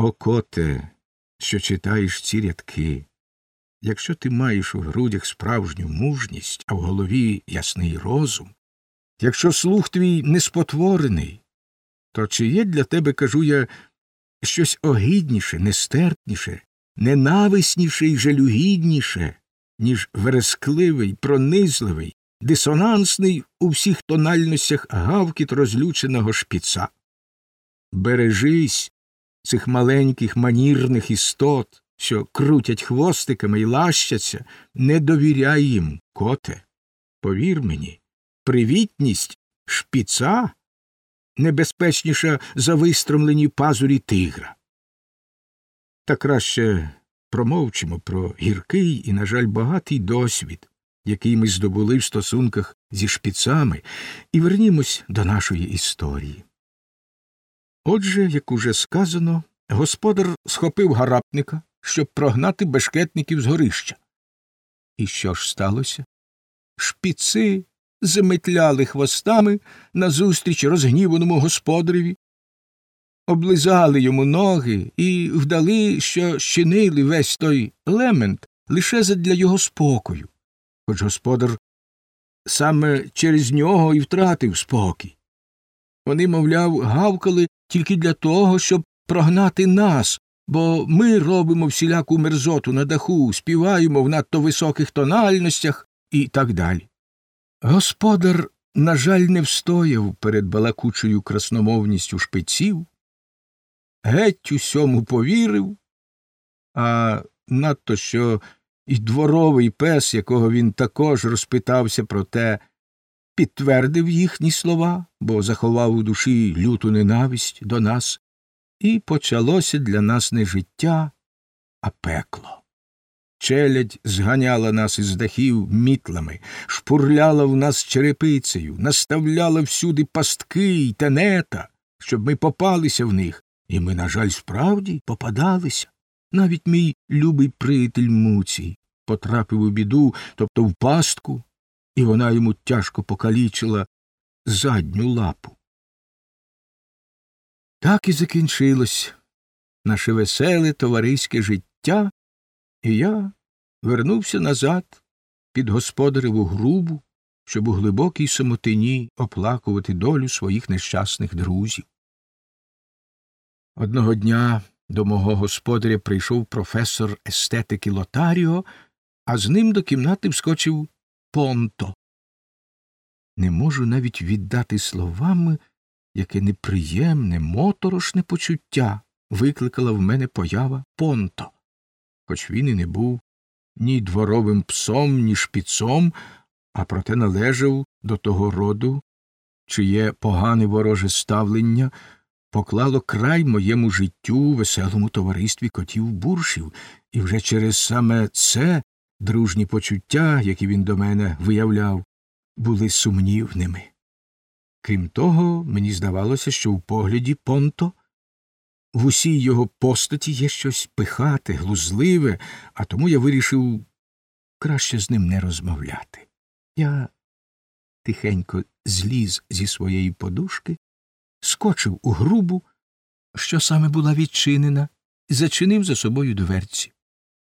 О, коте, що читаєш ці рядки, якщо ти маєш у грудях справжню мужність, а в голові ясний розум, якщо слух твій неспотворений, то чи є для тебе, кажу я, щось огидніше, нестерпніше, ненависніше і жалюгідніше, ніж верескливий, пронизливий, дисонансний у всіх тональностях гавкіт розлюченого шпіца? Бережись цих маленьких манірних істот, що крутять хвостиками і лащаться, не довіряй їм, коте. Повір мені, привітність шпіца небезпечніша за вистромлені пазурі тигра. Та краще промовчимо про гіркий і, на жаль, багатий досвід, який ми здобули в стосунках зі шпіцами, і вернімось до нашої історії. Отже, як уже сказано, господар схопив гарапника, щоб прогнати бешкетників з горища. І що ж сталося? Шпіци заметляли хвостами назустріч розгніваному господареві, облизали йому ноги і вдали, що щинили весь той лемент лише задля його спокою, хоч господар саме через нього і втратив спокій. Вони, мовляв, гавкали тільки для того, щоб прогнати нас, бо ми робимо всіляку мерзоту на даху, співаємо в надто високих тональностях і так далі. Господар, на жаль, не встояв перед балакучою красномовністю шпиців, геть усьому повірив, а надто що і дворовий пес, якого він також розпитався про те, підтвердив їхні слова, бо заховав у душі люту ненависть до нас, і почалося для нас не життя, а пекло. Челядь зганяла нас із дахів мітлами, шпурляла в нас черепицею, наставляла всюди пастки й тенета, щоб ми попалися в них, і ми, на жаль, справді попадалися. Навіть мій любий приятель Муцій потрапив у біду, тобто в пастку, і вона йому тяжко покалічила задню лапу. Так і закінчилось наше веселе товариське життя, і я вернувся назад під господареву грубу, щоб у глибокій самотині оплакувати долю своїх нещасних друзів. Одного дня до мого господаря прийшов професор естетики Лотаріо, а з ним до кімнати вскочив Понто. Не можу навіть віддати словами, яке неприємне, моторошне почуття викликала в мене поява Понто, хоч він і не був ні дворовим псом, ні шпіцом, а проте належав до того роду, чиє погане вороже ставлення поклало край моєму життю веселому товаристві котів буршів, і вже через саме це дружні почуття, які він до мене виявляв, були сумнівними. Крім того, мені здавалося, що в погляді Понто в усій його постаті є щось пихате, глузливе, а тому я вирішив краще з ним не розмовляти. Я тихенько зліз зі своєї подушки, скочив у грубу, що саме була відчинена, і зачинив за собою дверці.